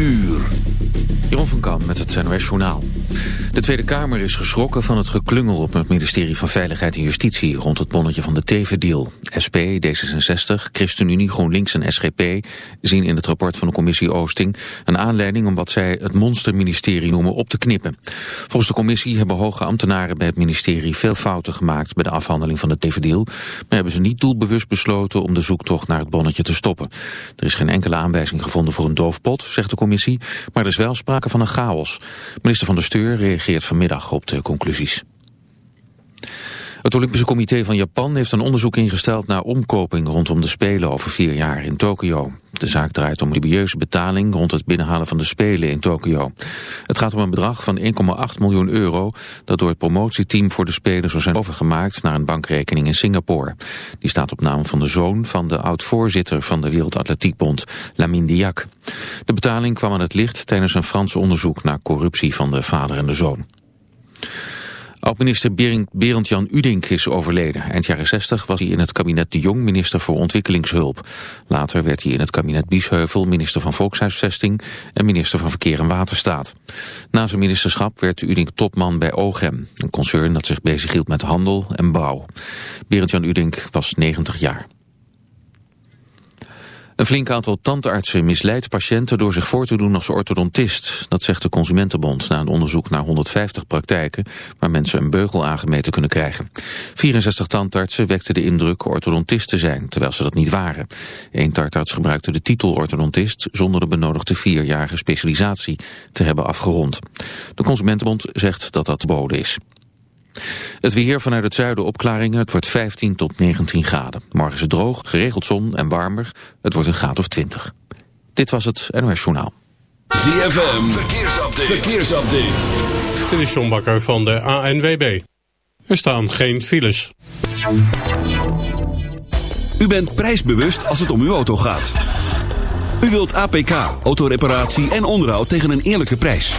uur. Jeroen van Kam met het NOS Journaal. De Tweede Kamer is geschrokken van het geklungel op het ministerie van Veiligheid en Justitie rond het bonnetje van de Teven-deal. SP, D66, ChristenUnie, GroenLinks en SGP zien in het rapport van de commissie Oosting een aanleiding om wat zij het monsterministerie noemen op te knippen. Volgens de commissie hebben hoge ambtenaren bij het ministerie veel fouten gemaakt bij de afhandeling van de Teven-deal, maar hebben ze niet doelbewust besloten om de zoektocht naar het bonnetje te stoppen. Er is geen enkele aanwijzing gevonden voor een doofpot, zegt de commissie, maar er is wel sprake van een chaos. Minister van de Steur reageert vanmiddag op de conclusies. Het Olympische Comité van Japan heeft een onderzoek ingesteld naar omkoping rondom de Spelen over vier jaar in Tokio. De zaak draait om dubieuze betaling rond het binnenhalen van de Spelen in Tokio. Het gaat om een bedrag van 1,8 miljoen euro dat door het promotieteam voor de Spelen zou zijn overgemaakt naar een bankrekening in Singapore. Die staat op naam van de zoon van de oud-voorzitter van de Wereldatletiekbond, Lamine Diak. De betaling kwam aan het licht tijdens een Frans onderzoek naar corruptie van de vader en de zoon. Oud-minister Berend-Jan Udink is overleden. Eind jaren 60 was hij in het kabinet De Jong minister voor ontwikkelingshulp. Later werd hij in het kabinet Biesheuvel minister van Volkshuisvesting en minister van Verkeer en Waterstaat. Na zijn ministerschap werd Udink topman bij OGEM, een concern dat zich bezighield met handel en bouw. Berend-Jan Udink was 90 jaar. Een flink aantal tandartsen misleidt patiënten door zich voor te doen als orthodontist. Dat zegt de Consumentenbond na een onderzoek naar 150 praktijken waar mensen een beugel aangemeten kunnen krijgen. 64 tandartsen wekten de indruk orthodontist te zijn, terwijl ze dat niet waren. Eén tandarts gebruikte de titel orthodontist zonder de benodigde vierjarige specialisatie te hebben afgerond. De Consumentenbond zegt dat dat boden is. Het weer vanuit het zuiden opklaringen. Het wordt 15 tot 19 graden. Morgen is het droog, geregeld zon en warmer. Het wordt een graad of 20. Dit was het NOS Journaal. ZFM, verkeersupdate. verkeersupdate. Dit is John Bakker van de ANWB. Er staan geen files. U bent prijsbewust als het om uw auto gaat. U wilt APK, autoreparatie en onderhoud tegen een eerlijke prijs.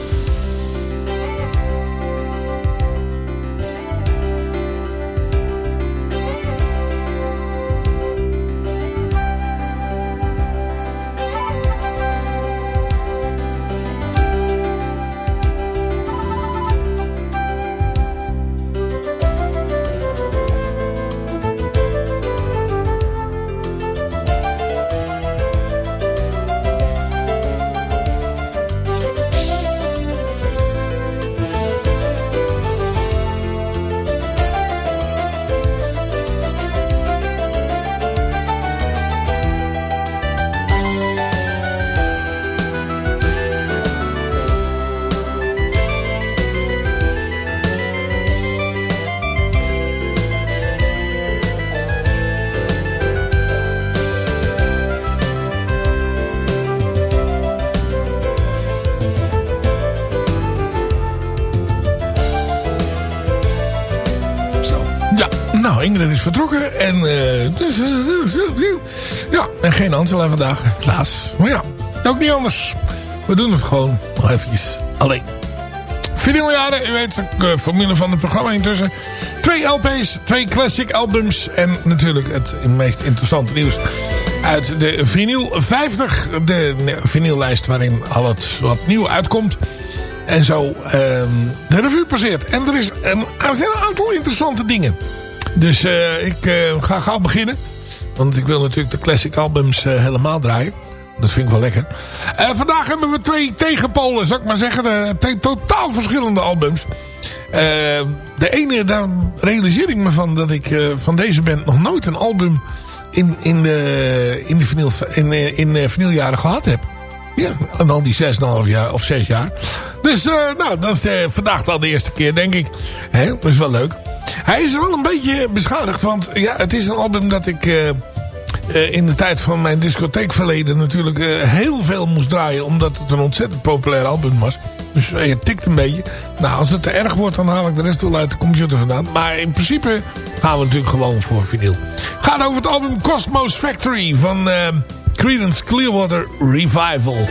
En uh, dus, uh, ja, en geen Angela vandaag. Klaas. Maar ja, ook niet anders. We doen het gewoon nog eventjes alleen. Vinyljaren, u weet, uh, formule van het programma intussen. Twee LP's, twee classic albums. En natuurlijk het meest interessante nieuws uit de vinyl 50. De vinyllijst waarin al het wat nieuw uitkomt. En zo uh, de revue passeert. En er, is een, er een aantal interessante dingen. Dus uh, ik uh, ga gauw beginnen. Want ik wil natuurlijk de classic albums uh, helemaal draaien. dat vind ik wel lekker. Vandaag hebben we twee tegenpolen, zou ik maar zeggen. Twee totaal verschillende albums. De ene, daar realiseer ik me van dat ik van deze band nog nooit een album in, in, de, in, de vinyl, in, in, in vinyljaren gehad heb. Ja, en al die 6,5 jaar of 6 jaar. Dus nou, dat is vandaag al de eerste keer, denk ik. Hè, dat is wel leuk. Hij is wel een beetje beschadigd, want ja, het is een album dat ik uh, in de tijd van mijn discotheekverleden natuurlijk heel veel moest draaien. Omdat het een ontzettend populair album was. Dus je tikt een beetje. Nou, als het te erg wordt, dan haal ik de rest wel uit de computer vandaan. Maar in principe gaan we natuurlijk gewoon voor vinyl. Gaat over het album Cosmos Factory van Creedence Clearwater Revival.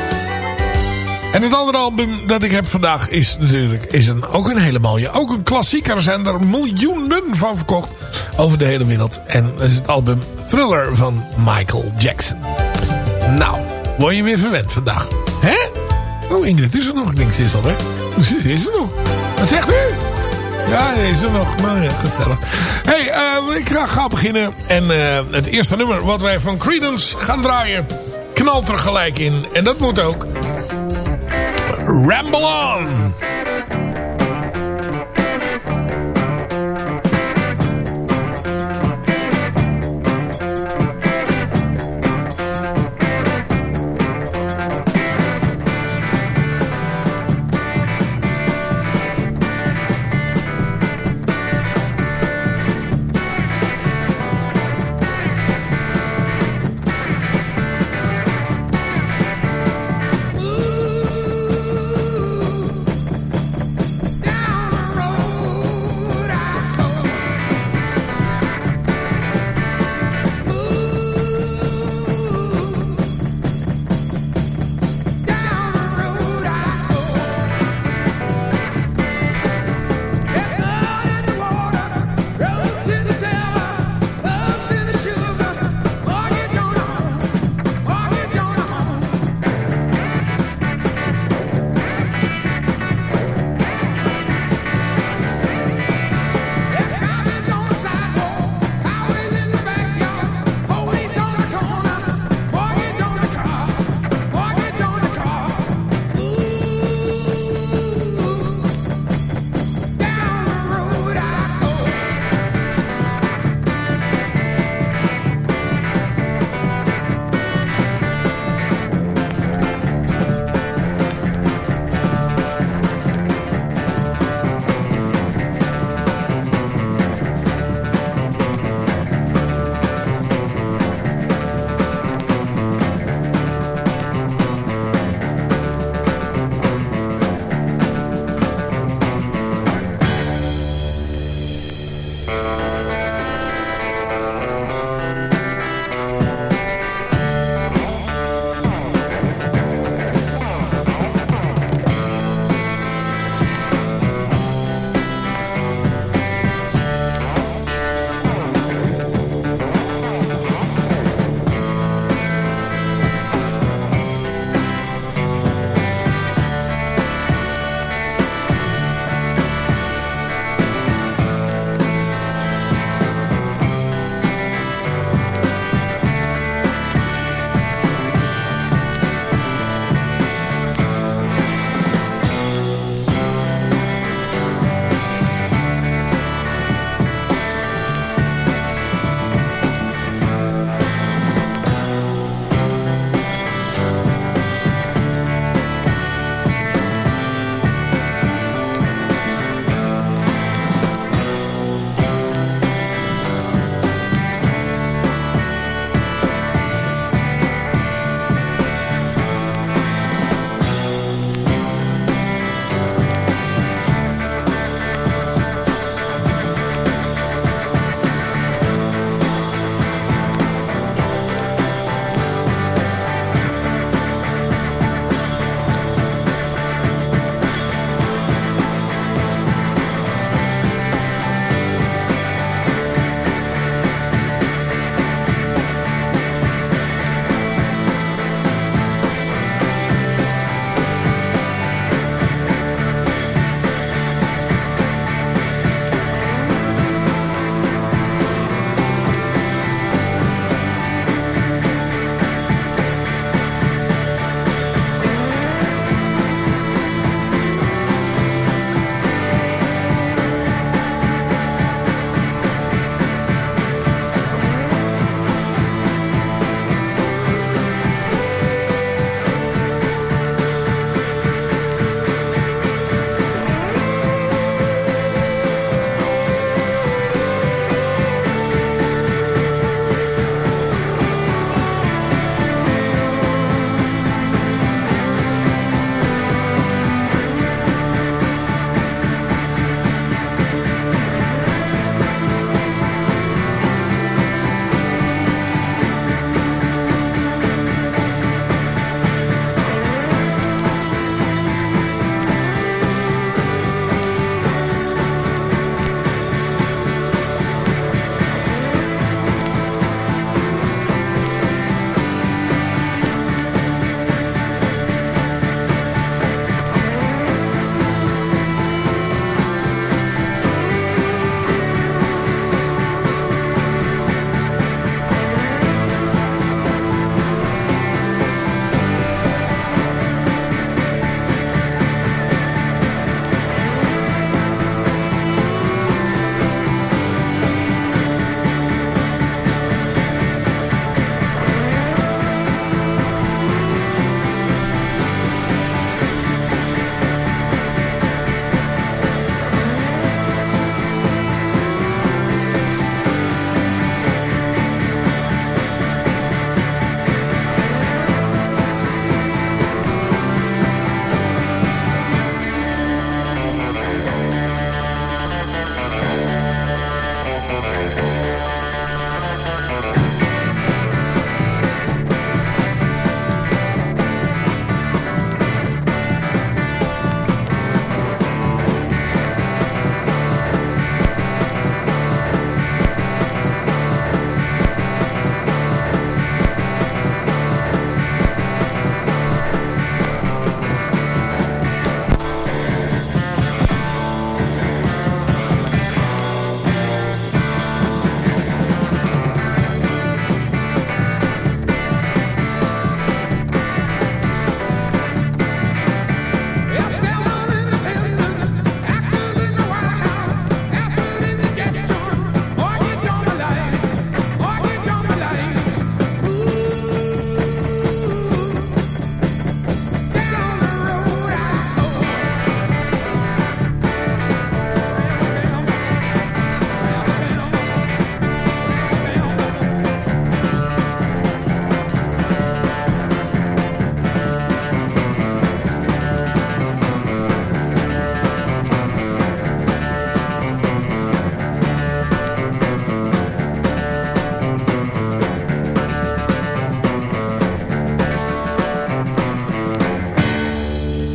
En het andere album dat ik heb vandaag is natuurlijk is een, ook een hele mooie. Ook een klassieker. Er zijn er miljoenen van verkocht over de hele wereld. En dat is het album Thriller van Michael Jackson. Nou, word je weer verwend vandaag. Hè? Oh, Ingrid is er nog. Ik denk, ze is al weg. Is er nog. Wat zegt u? Ja, is er nog. Nou ja, gezellig. hey, uh, ik ga, ga beginnen. En uh, het eerste nummer wat wij van Creedence gaan draaien... knalt er gelijk in. En dat moet ook. Ramble On!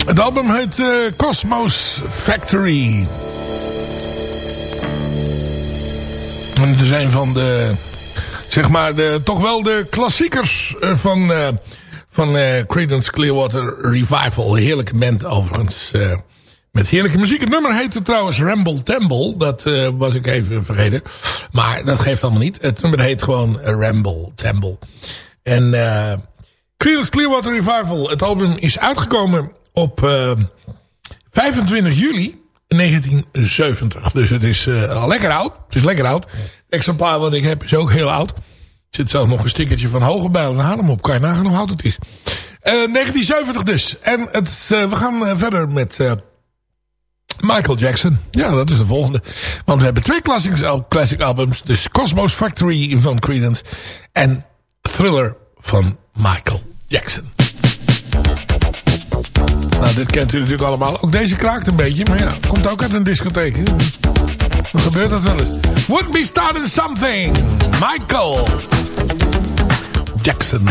Het album heet uh, Cosmos Factory. En het is een van de, zeg maar, de, toch wel de klassiekers uh, van, uh, van Creedence Clearwater Revival. Heerlijke band overigens. met heerlijke muziek. Het nummer heette trouwens Ramble Temple. Dat was ik even vergeten. Maar dat geeft allemaal niet. Het nummer heet gewoon Ramble Temple. En Creedence Clearwater Revival. Het album is uitgekomen op 25 juli 1970. Dus het is uh, al lekker oud. Het is lekker oud. Het exemplaar wat ik heb is ook heel oud. Er zit zelfs nog een stickertje van Hoge Bijl en Haarlem op. Kan je nagaan hoe oud het is. Uh, 1970 dus. En het, we gaan verder met Michael Jackson. Ja, dat is de volgende. Want we hebben twee classic albums. Dus Cosmos Factory van Creedence. En Thriller van Michael Jackson. Nou, dit kent u natuurlijk allemaal. Ook deze kraakt een beetje, maar ja, komt ook uit een discotheek. Dan gebeurt dat wel eens. Would be starting something. Michael Jackson.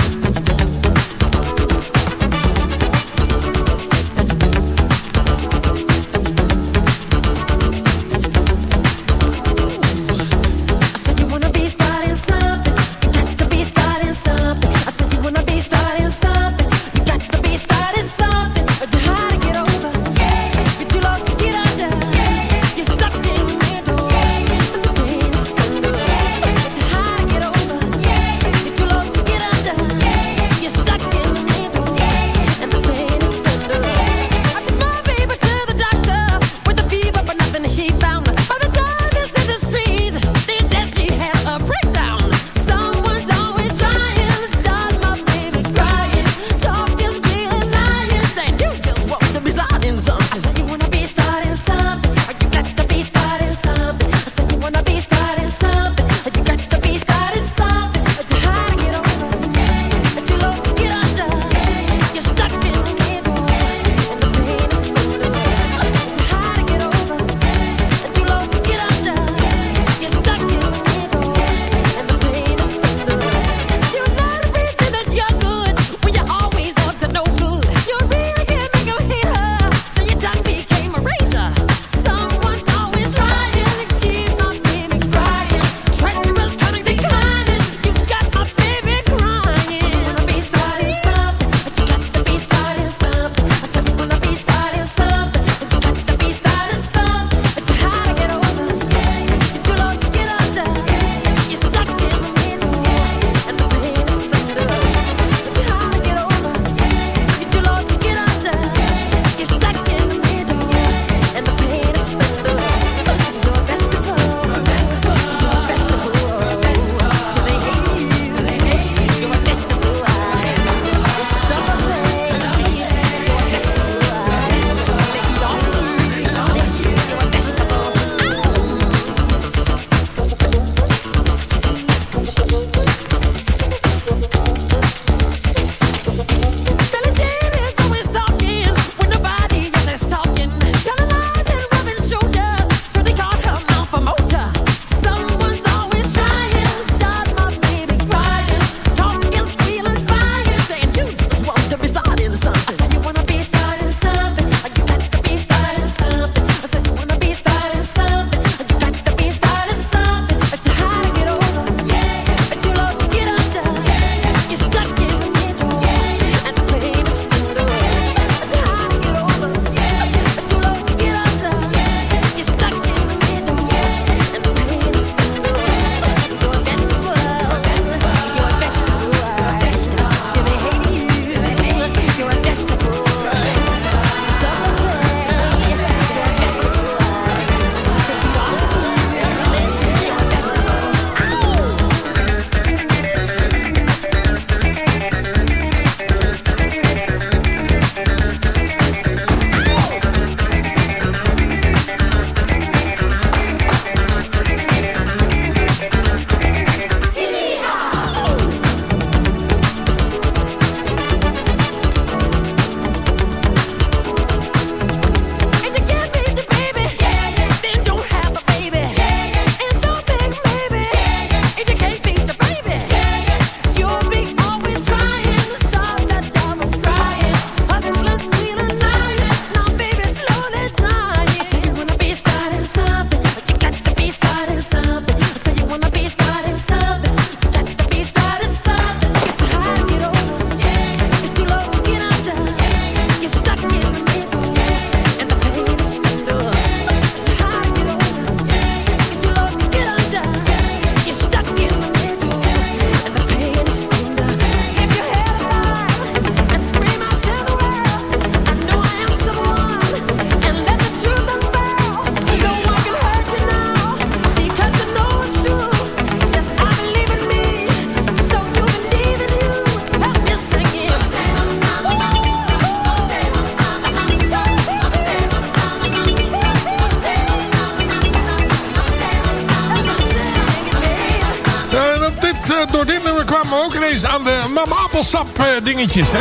Appelsap eh, dingetjes, hè.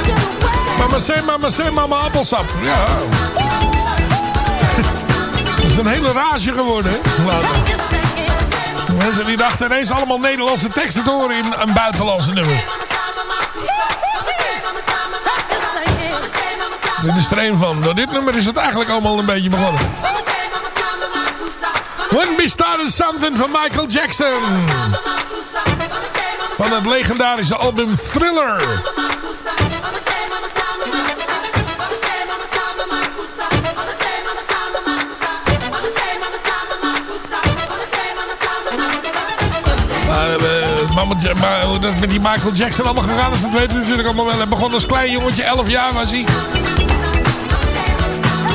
Mama say, mama say, mama appelsap. Ja. Dat is een hele rage geworden, hè. Later. Mensen die dachten ineens allemaal Nederlandse teksten te horen in een buitenlandse nummer. Dit is er een van. Door dit nummer is het eigenlijk allemaal een beetje begonnen. When We Started Something van Michael Jackson. Van het legendarische album Thriller. Mama, maar hoe dat met die Michael Jackson allemaal gegaan is, dat weten we natuurlijk allemaal wel. Hij begon als klein jongetje, 11 jaar was hij.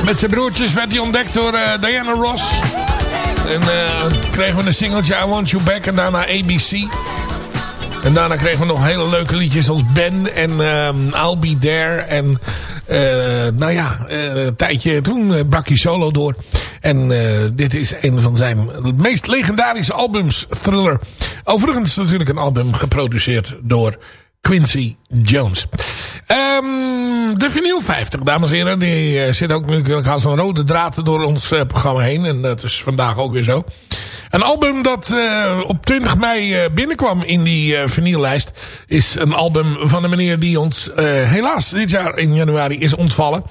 Met zijn broertjes werd hij ontdekt door uh, Diana Ross. En uh, kregen we een singeltje I Want You Back en daarna ABC. En daarna kregen we nog hele leuke liedjes als Ben en um, I'll Be There. En uh, nou ja, uh, een tijdje toen brak hij solo door. En dit is een van zijn meest legendarische albums, Thriller. Overigens natuurlijk een album geproduceerd door Quincy Jones. Um, de vinyl 50, dames en heren. Die zit ook natuurlijk als een rode draad door ons programma heen. En dat is vandaag ook weer zo. Een album dat uh, op 20 mei binnenkwam in die vinyllijst... is een album van de meneer die ons helaas dit jaar in januari is ontvallen.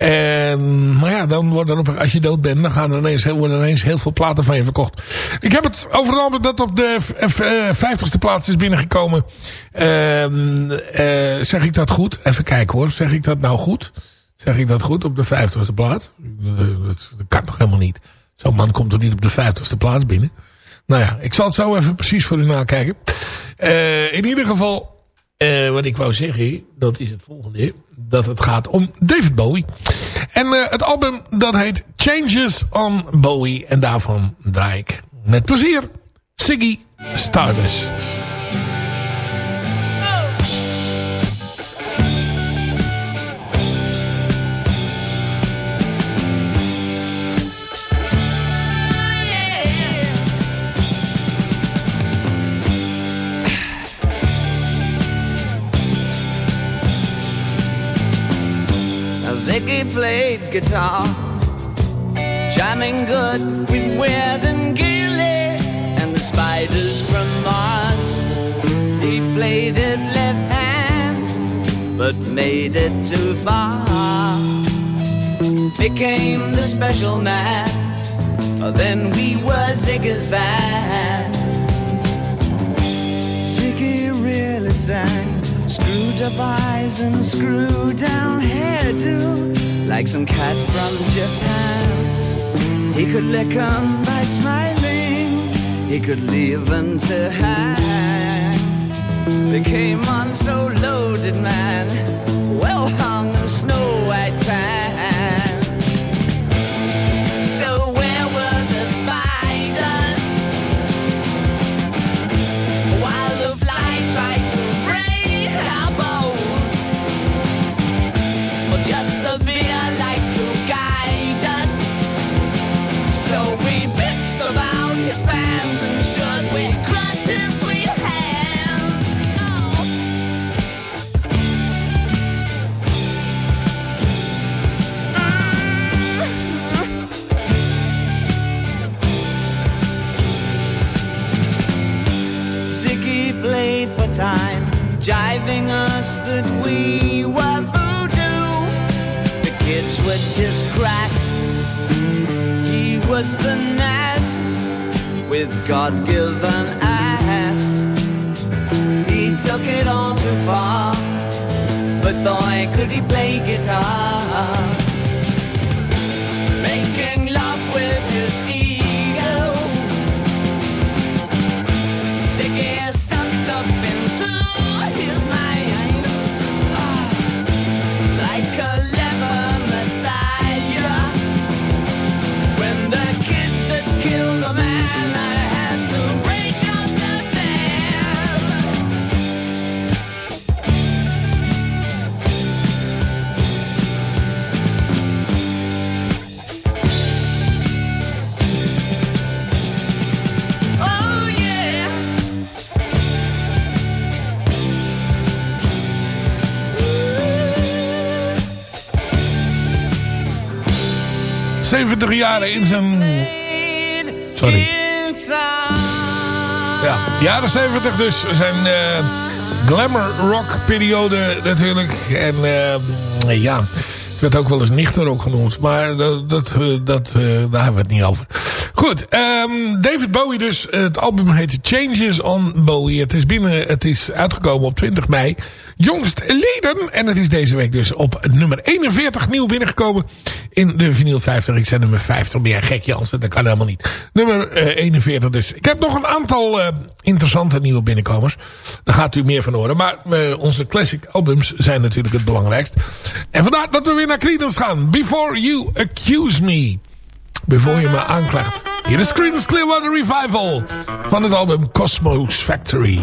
En, maar ja, dan wordt op, als je dood bent, dan gaan er ineens, worden er ineens heel veel platen van je verkocht. Ik heb het over een album dat op de vijftigste plaats is binnengekomen. Uh, uh, zeg ik dat goed? Even kijken hoor. Zeg ik dat nou goed? Zeg ik dat goed op de vijftigste plaats? Dat, dat, kan toch helemaal niet. Zo'n man komt toch niet op de vijftigste plaats binnen? Nou ja, ik zal het zo even precies voor u nakijken. Uh, in ieder geval, uh, wat ik wou zeggen, dat is het volgende. Dat het gaat om David Bowie. En uh, het album dat heet Changes on Bowie. En daarvan draai ik met plezier Siggy Stardust. Ziggy played guitar, jamming good with Weird and Gilly and the spiders from Mars. He played it left hand, but made it too far. Became the special man, then we were Ziggy's band. Ziggy really sang Screwed up eyes and screw down hairdo Like some cat from Japan. He could lick 'em by smiling He could leave them to hang. They came on so loaded, man. Well hung 70 jaren in zijn... Sorry. Ja, jaren 70 dus. Zijn uh, glamour rock periode natuurlijk. En uh, ja, het werd ook wel eens nichterrock genoemd. Maar dat, dat, dat, daar hebben we het niet over. Goed, um, David Bowie dus. Het album heet Changes on Bowie. Het is binnen, het is uitgekomen op 20 mei. Jongst leden. En het is deze week dus op nummer 41 nieuw binnengekomen. In de vinyl 50. Ik zei nummer 50. Ben jij gek Jansen? Dat kan helemaal niet. Nummer uh, 41 dus. Ik heb nog een aantal uh, interessante nieuwe binnenkomers. Daar gaat u meer van horen. Maar uh, onze classic albums zijn natuurlijk het belangrijkst. En vandaar dat we weer naar Creedence gaan. Before You Accuse Me. Before je me aanklaagt. Hier is Creedence Clearwater Revival. Van het album Cosmos Factory.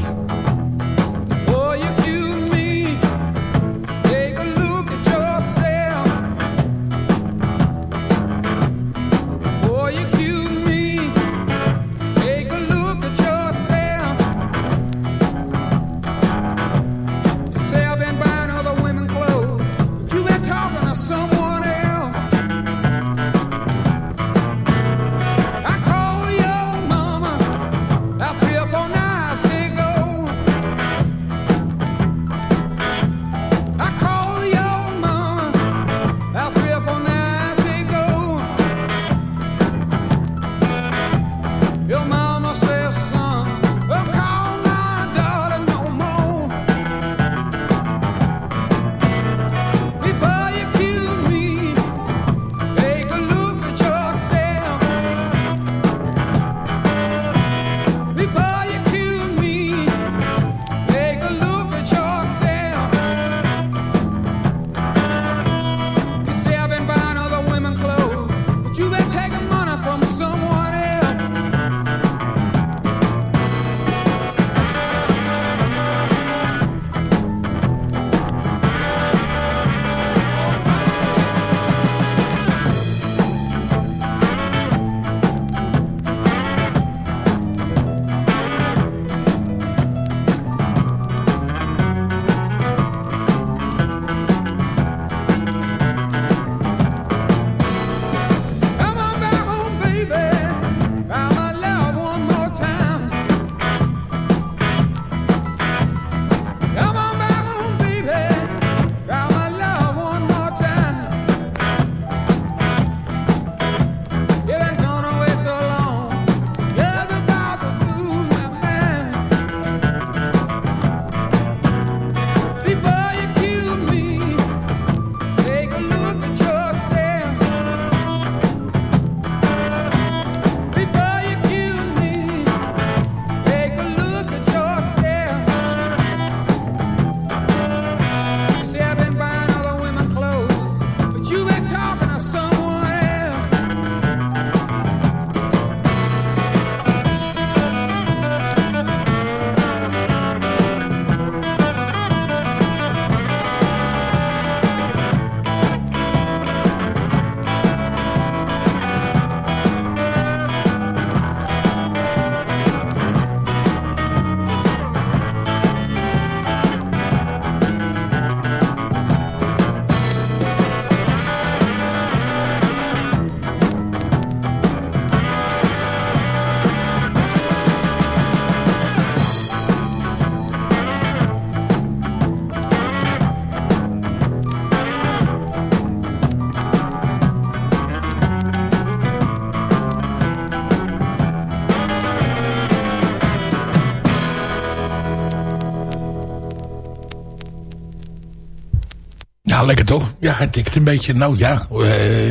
Lekker toch? Ja, hij tikt een beetje. Nou ja, uh,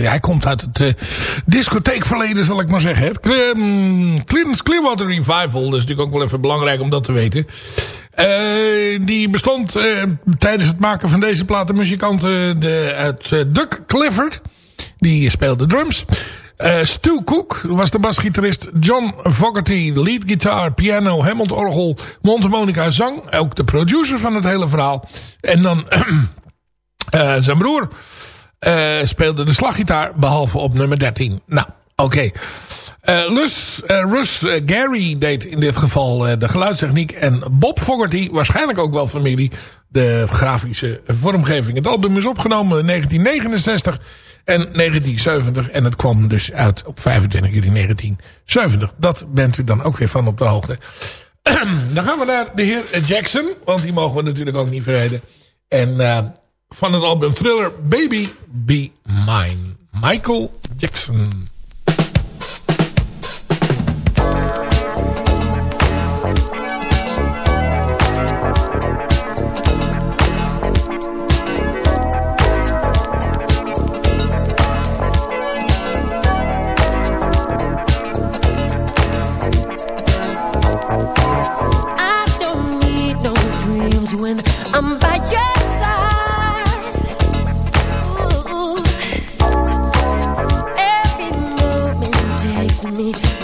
hij komt uit het uh, discotheekverleden, zal ik maar zeggen. Het um, Clearwater Revival, dat is natuurlijk ook wel even belangrijk om dat te weten. Uh, die bestond tijdens het maken van deze platen muzikanten de, uit Duck Clifford. Die speelde drums. Uh, Stu Cook was de basgitarist. John Fogerty, lead guitar, piano, Hammond orgel, mondharmonica, zang. Ook de producer van het hele verhaal. En dan zijn broer uh, speelde de slaggitaar, behalve op nummer 13. Nou, oké. Okay. Uh, Russ Gary deed in dit geval de geluidstechniek. En Bob Fogerty, waarschijnlijk ook wel familie, de grafische vormgeving. Het album is opgenomen in 1969. en 1970. En het kwam dus uit op 25 juli 1970. Dat bent u dan ook weer van op de hoogte. dan gaan we naar de heer Jackson. Want die mogen we natuurlijk ook niet vergeten. En van het album Thriller Baby Be Mine. Michael Jackson. me.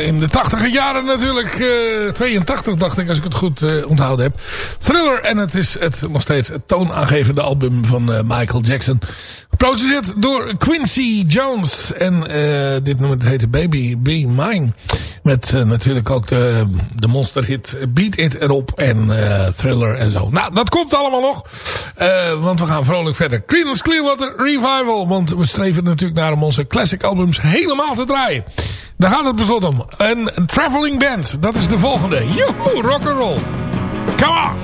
In de tachtige jaren natuurlijk. Uh, 82 dacht ik, als ik het goed uh, onthouden heb. Thriller. En het is het, nog steeds het toonaangevende album van Michael Jackson. Geproduceerd door Quincy Jones. En dit nummer heette Baby Be Mine. Met natuurlijk ook de, de monsterhit Beat It erop en Thriller en zo. Nou, dat komt allemaal nog. Want we gaan vrolijk verder. Creedence Clearwater Revival. Want we streven natuurlijk naar om onze classic albums helemaal te draaien. Daar gaat het beslot om. Een traveling band. Dat is de volgende. Joehoe, rock'n'roll. Come on.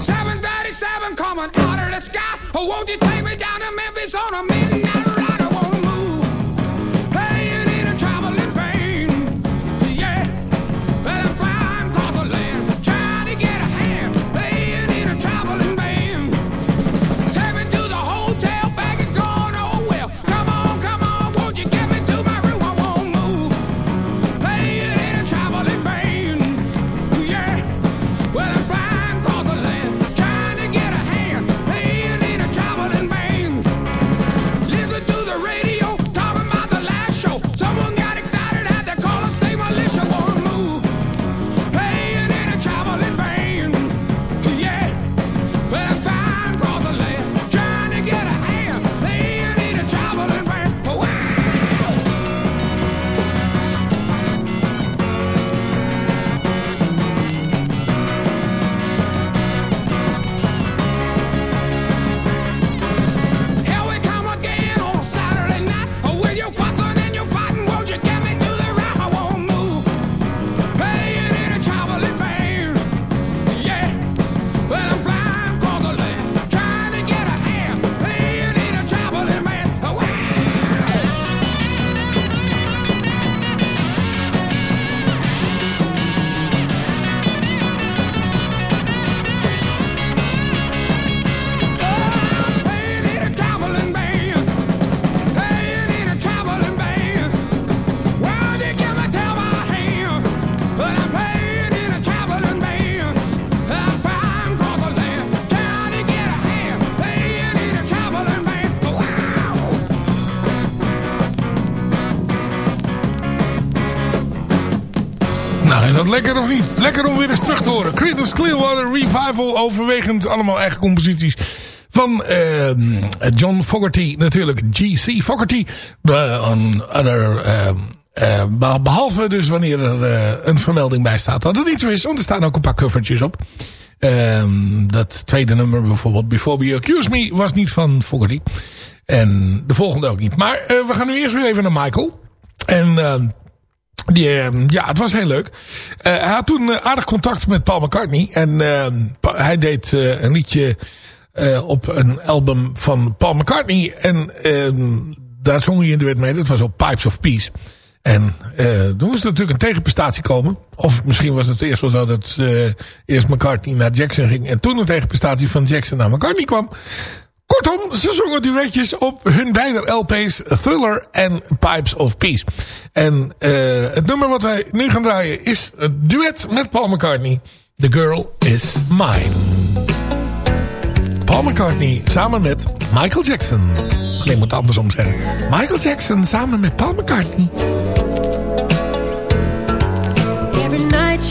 737 coming out of the sky. Oh, won't you take me down to Memphis on a midnight lekker of niet? Lekker om weer eens terug te horen. Creedence Clearwater Revival. Overwegend allemaal eigen composities. Van uh, John Fogerty natuurlijk. G.C. Fogerty. Uh, beh- behalve dus wanneer er uh, een vermelding bij staat dat het niet zo is. Want er staan ook een paar covertjes op. Dat tweede nummer bijvoorbeeld. Before You Accuse Me was niet van Fogerty. En de volgende ook niet. Maar uh, we gaan nu eerst weer even naar Michael. En... Uh, die, uh, ja, het was heel leuk. Uh, hij had toen uh, aardig contact met Paul McCartney. En pa hij deed een liedje op een album van Paul McCartney. En daar zong hij in de wet mee. Dat was op Pipes of Peace. En toen moest natuurlijk een tegenprestatie komen. Of misschien was het eerst wel zo dat eerst McCartney naar Jackson ging. En toen een tegenprestatie van Jackson naar McCartney kwam. Kortom, ze zongen duetjes op hun beide LP's Thriller en Pipes of Peace. En uh, het nummer wat wij nu gaan draaien is een duet met Paul McCartney. The Girl Is Mine. Paul McCartney samen met Michael Jackson. Ik moet het andersom zeggen. Michael Jackson samen met Paul McCartney. Every night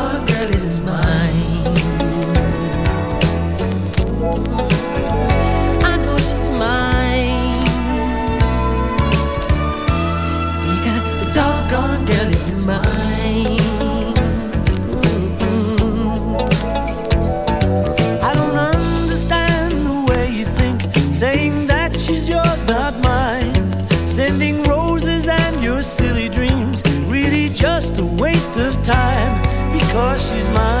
because she's mine.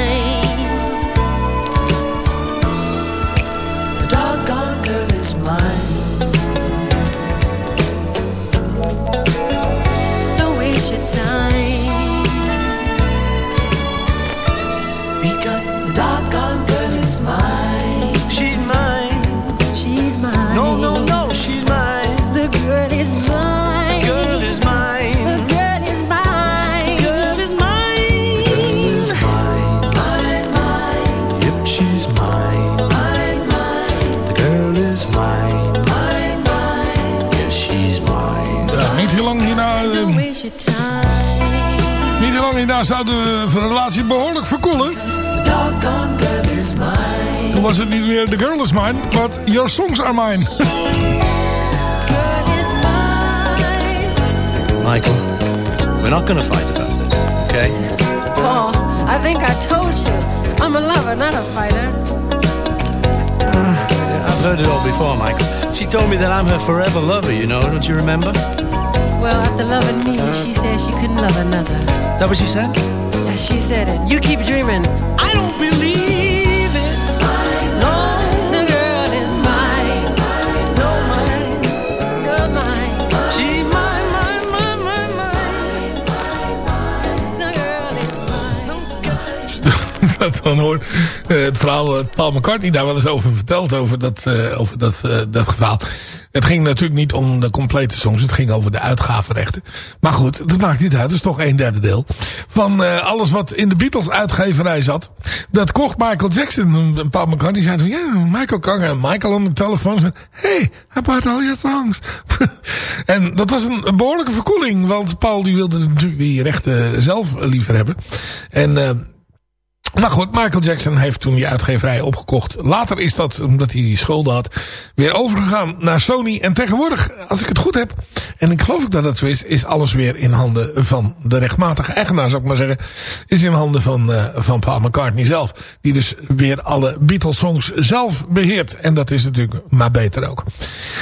Niet heel lang hierna zou de relatie behoorlijk verkoelen. Toen was het niet meer The Girl is Mine, but Your Songs Are Mine. Girl is mine. Michael, we're not going to fight about this, okay? Paul, I think I told you. I'm a lover, not a fighter. I've heard it all before, Michael. She told me that I'm her forever lover, you know, don't you remember? Well, after loving me, she said she couldn't love another. Is that what she said? Yeah, she said it. You keep dreaming. I don't believe it. No, the girl is mine. No, mine. You're mine. Mine, mine, mine, mine, mine. The girl is mine. dat dan hoort. eh, het verhaal dat Paul McCartney daar wel eens over vertelt. Over dat, eh, over dat, eh, dat geval. Het ging natuurlijk niet om de complete songs. Het ging over de uitgavenrechten. Maar goed, dat maakt niet uit. Het is toch een derde deel. Van eh, alles wat in de Beatles uitgeverij zat. Dat kocht Michael Jackson. En Paul McCartney zei van ja, Michael Kanger. En Michael aan de telefoon zei. Hey, I bought all your songs. en dat was een behoorlijke verkoeling. Want Paul die wilde natuurlijk die rechten zelf liever hebben. En... eh maar goed, Michael Jackson heeft toen die uitgeverij opgekocht. Later is dat, omdat hij schulden had, weer overgegaan naar Sony. En tegenwoordig, als ik het goed heb, en ik geloof ook dat dat zo is, is alles weer in handen van de rechtmatige eigenaar, zou ik maar zeggen. Is in handen van, uh, van Paul McCartney zelf. Die dus weer alle Beatles songs zelf beheert. En dat is natuurlijk maar beter ook.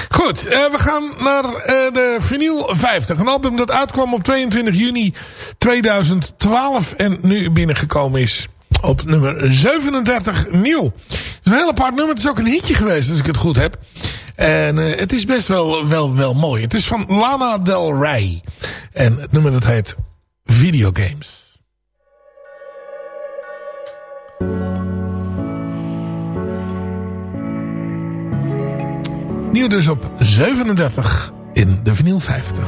Goed, uh, we gaan naar uh, de Vinyl 50. Een album dat uitkwam op 22 juni 2012 en nu binnengekomen is op nummer 37 nieuw. Het is een heel apart nummer. Het is ook een hitje geweest als ik het goed heb. En uh, het is best wel, wel, wel mooi. Het is van Lana Del Rey. En het nummer dat heet Videogames. Nieuw dus op 37 in de vinyl 50.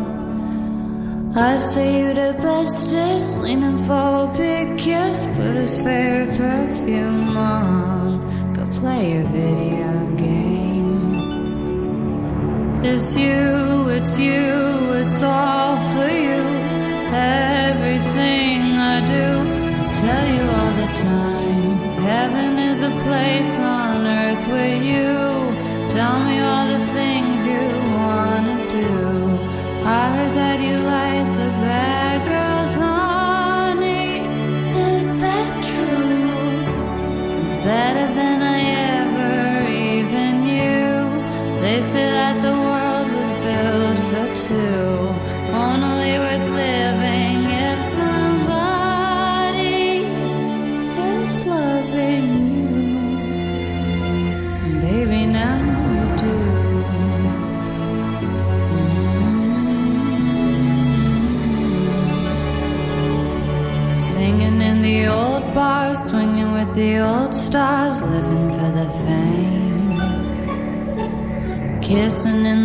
I say you're the bestest, leaning for a big kiss, put his favorite perfume on, go play a video game. It's you, it's you, it's all for you. Everything I do, I tell you all the time. Heaven is a place on earth with you.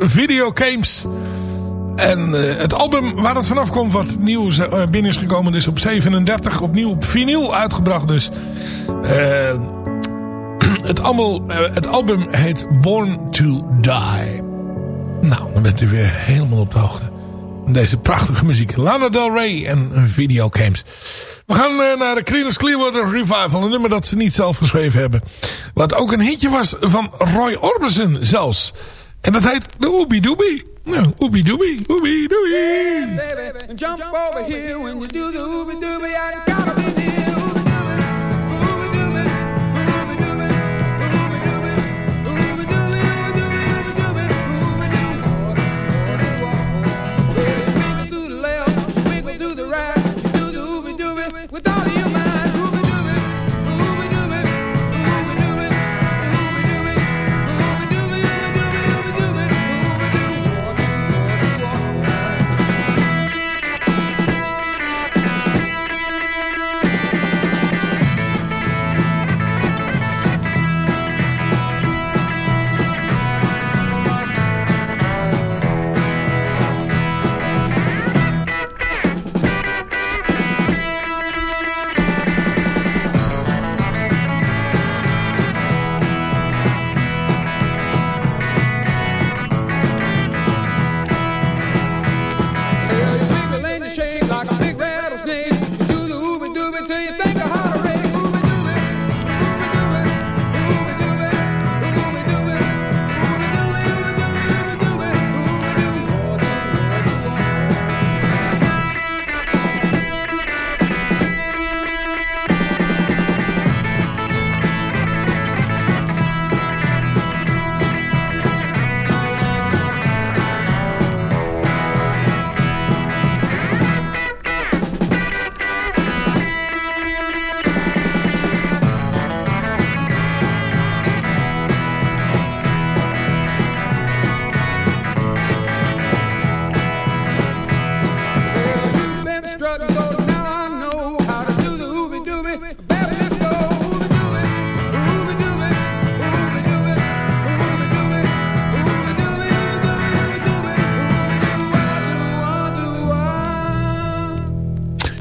Video Games. En eh, het album waar het vanaf komt, wat nieuw eh, binnen is gekomen, is op 37. Opnieuw op vinyl uitgebracht dus. Eh, het, album, het album heet Born to Die. Nou, dan bent u weer helemaal op de hoogte. Deze prachtige muziek. Lana Del Rey en Video Games. We gaan naar de Creedence Clearwater Revival. Een nummer dat ze niet zelf geschreven hebben. Wat ook een hitje was van Roy Orbison zelfs. En dat heet de Oobie Doobie. Nou, Oobie Doobie, Oobie Doobie. baby, and jump over here when you do the ooby dooby. I gotta be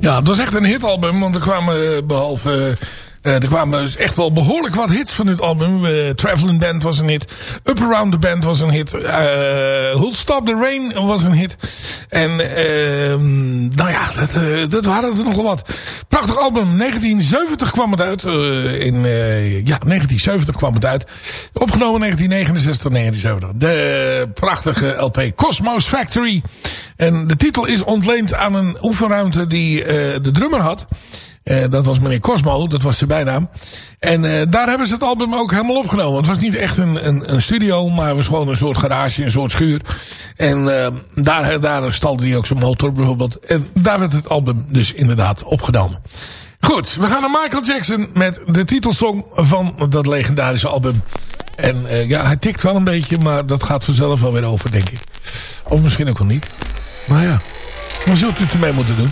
Ja, het was echt een hitalbum, want er kwamen eh, behalve... eh, er kwamen dus echt wel behoorlijk wat hits van dit album. Eh Traveling Band was een hit. Up Around the Band was een hit. Eh Who'll Stop the Rain was een hit. En ehm, nou ja, dat, dat waren er nogal wat. Prachtig album. 1970 kwam het uit. in, ja, 1970 kwam het uit. Opgenomen 1969 1970. De prachtige LP Cosmos Factory. En de titel is ontleend aan een oefenruimte die de drummer had. Eh, dat was meneer Cosmo, dat was zijn bijnaam. En eh, daar hebben ze het album ook helemaal opgenomen. Het was niet echt een, een, een studio, maar het was gewoon een soort garage, een soort schuur. En eh, daar, daar stalde hij ook zijn motor bijvoorbeeld. En daar werd het album dus inderdaad opgenomen. Goed, we gaan naar Michael Jackson met de titelsong van dat legendarische album. En ja, hij tikt wel een beetje, maar dat gaat vanzelf wel weer over, denk ik. Of misschien ook wel niet. Maar ja, dan zult u het ermee moeten doen.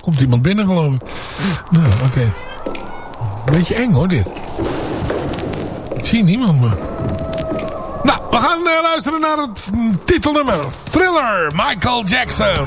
Komt iemand binnen geloof ik. Nou, oké. Een beetje eng hoor dit. Ik zie niemand meer. Nou, we gaan eh, luisteren naar het mm, titelnummer. Thriller, Michael Jackson.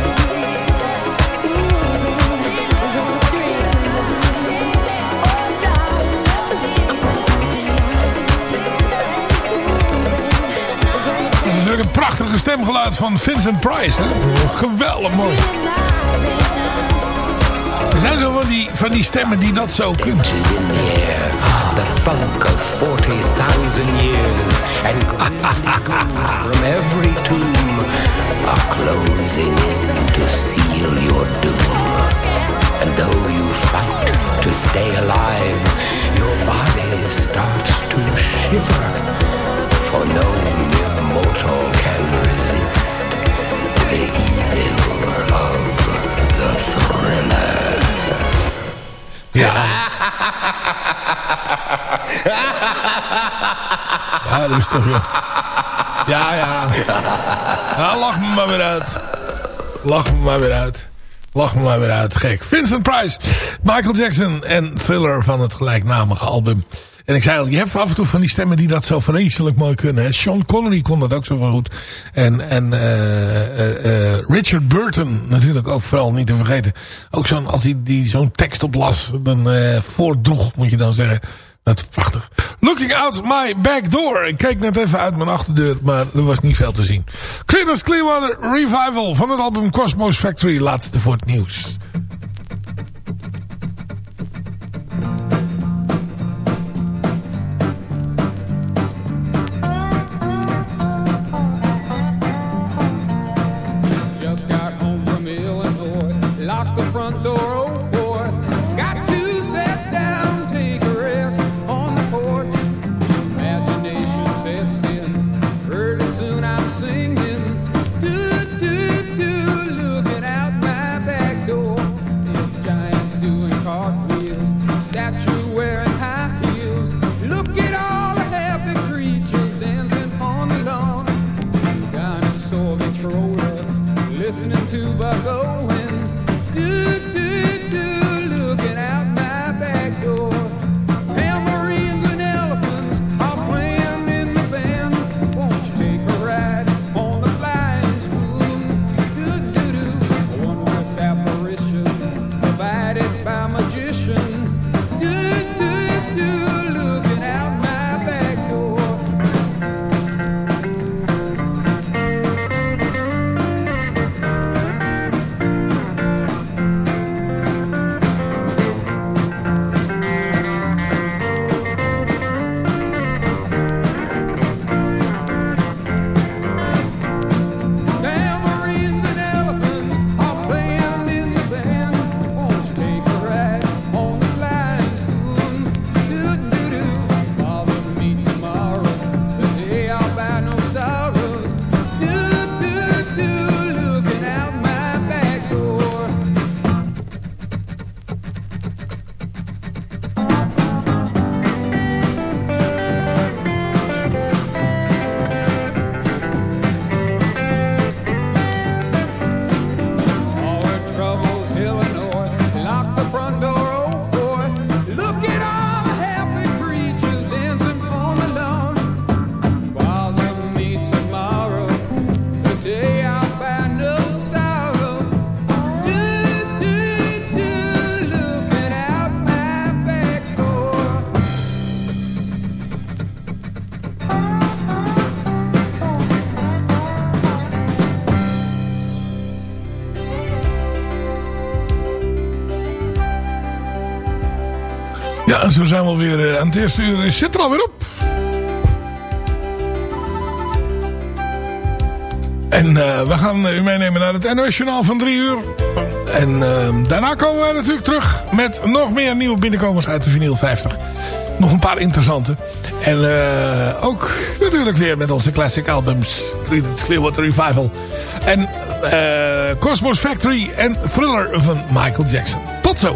Een prachtige stemgeluid van Vincent Price. Hè? Geweldig mooi. Er zijn zo van die, van die stemmen die dat zo kunnen. The funk of 40,000 years and from every tomb are closing in to seal your doom. And though you fight to stay alive, your body starts to shiver. For no mortal Ja. Ja, rustig joh. Ja, ja. Ja, lach me maar weer uit. Lach me maar weer uit. Lach me maar weer uit. Gek. Vincent Price, Michael Jackson en Thriller van het gelijknamige album. En ik zei al, je hebt af en toe van die stemmen die dat zo vreselijk mooi kunnen. Sean Connery kon dat ook zo wel goed. En, en eh, eh, Richard Burton natuurlijk ook vooral niet te vergeten. Ook zo'n, als hij die, zo'n tekst oplas, dan voordroeg moet je dan zeggen. Dat is prachtig. Looking out my back door. Ik keek net even uit mijn achterdeur, maar er was niet veel te zien. Creedence Clearwater Revival van het album Cosmos Factory. Laatste voor het nieuws. Zo zijn we alweer eh, aan het eerste uur. Zit er alweer op. En eh, we gaan u meenemen naar het NOS van drie uur. En eh, daarna komen wij natuurlijk terug met nog meer nieuwe binnenkomers uit de vinyl 50. Nog een paar interessante. En eh, ook natuurlijk weer met onze classic albums. Creedence Clearwater Revival. En eh, Cosmos Factory en Thriller van Michael Jackson. Tot zo.